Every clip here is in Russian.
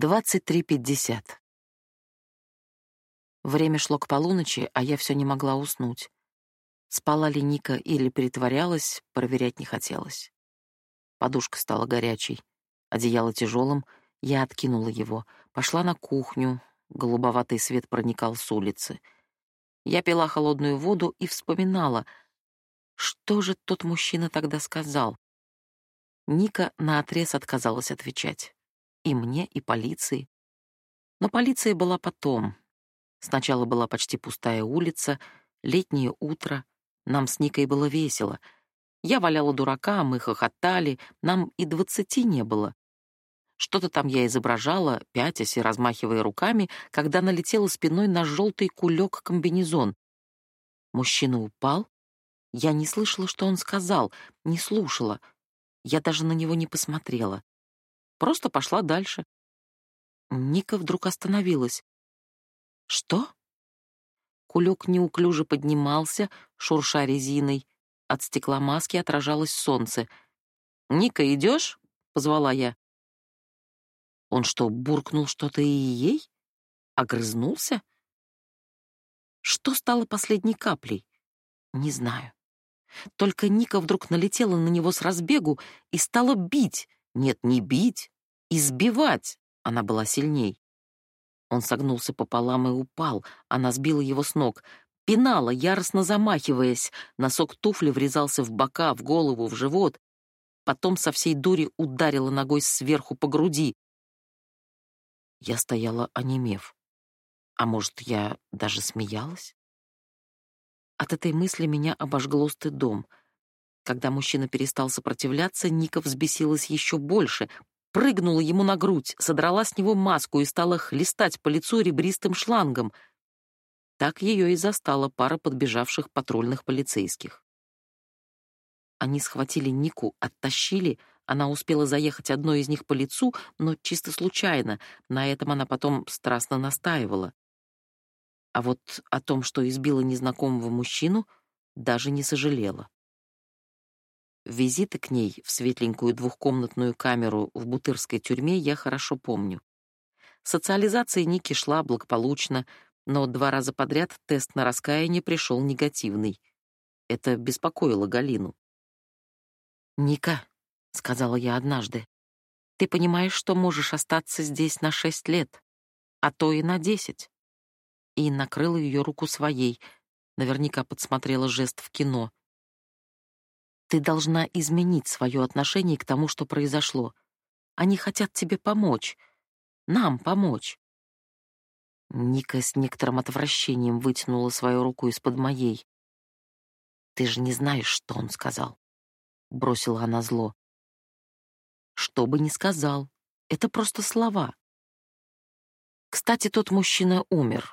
23.50. Время шло к полуночи, а я все не могла уснуть. Спала ли Ника или притворялась, проверять не хотелось. Подушка стала горячей, одеяло тяжелым, я откинула его, пошла на кухню, голубоватый свет проникал с улицы. Я пила холодную воду и вспоминала, что же тот мужчина тогда сказал. Ника наотрез отказалась отвечать. И мне, и полиции. Но полиция была потом. Сначала была почти пустая улица, летнее утро. Нам с Никой было весело. Я валяла дурака, мы хохотали, нам и двадцати не было. Что-то там я изображала, пятясь и размахивая руками, когда налетела спиной на желтый кулек-комбинезон. Мужчина упал. Я не слышала, что он сказал, не слушала. Я даже на него не посмотрела. Просто пошла дальше. Ника вдруг остановилась. «Что?» Кулек неуклюже поднимался, шурша резиной. От стекла маски отражалось солнце. «Ника, идешь?» — позвала я. Он что, буркнул что-то и ей? Огрызнулся? Что стало последней каплей? Не знаю. Только Ника вдруг налетела на него с разбегу и стала бить. Нет, не бить, избивать. Она была сильней. Он согнулся пополам и упал. Она сбила его с ног. Пинала, яростно замахиваясь. Носок туфли врезался в бока, в голову, в живот. Потом со всей дури ударила ногой сверху по груди. Я стояла, онемев. А может, я даже смеялась? От этой мысли меня обожгло стыдом — когда мужчина перестал сопротивляться, Ника взбесилась еще больше, прыгнула ему на грудь, содрала с него маску и стала хлестать по лицу ребристым шлангом. Так ее и застала пара подбежавших патрульных полицейских. Они схватили Нику, оттащили, она успела заехать одной из них по лицу, но чисто случайно, на этом она потом страстно настаивала. А вот о том, что избила незнакомого мужчину, даже не сожалела. Визиты к ней в светленькую двухкомнатную камеру в бутырской тюрьме я хорошо помню. Социализация Ники шла благополучно, но два раза подряд тест на раскаяние пришел негативный. Это беспокоило Галину. «Ника», — сказала я однажды, — «ты понимаешь, что можешь остаться здесь на шесть лет, а то и на десять?» И накрыла ее руку своей, наверняка подсмотрела жест в кино — ты должна изменить свое отношение к тому, что произошло. Они хотят тебе помочь. Нам помочь. Ника с некоторым отвращением вытянула свою руку из-под моей. «Ты же не знаешь, что он сказал», — бросила она зло. «Что бы ни сказал, это просто слова. Кстати, тот мужчина умер.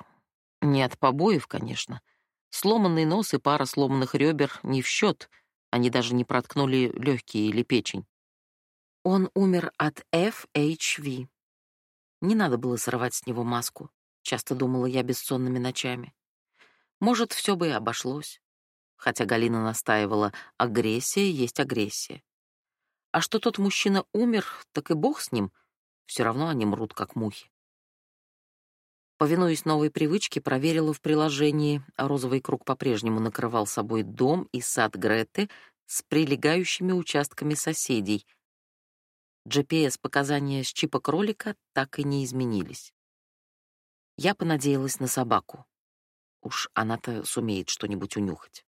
Не от побоев, конечно. Сломанный нос и пара сломанных ребер не в счет — они даже не проткнули легкие или печень. Он умер от FHV. Не надо было срывать с него маску, часто думала я бессонными ночами. Может, все бы и обошлось. Хотя Галина настаивала, агрессия есть агрессия. А что тот мужчина умер, так и бог с ним. Все равно они мрут, как мухи. Повинуясь новой привычке, проверила в приложении, розовый круг по-прежнему накрывал собой дом и сад Греты с прилегающими участками соседей. GPS-показания с чипа кролика так и не изменились. Я понадеялась на собаку. Уж она-то сумеет что-нибудь унюхать.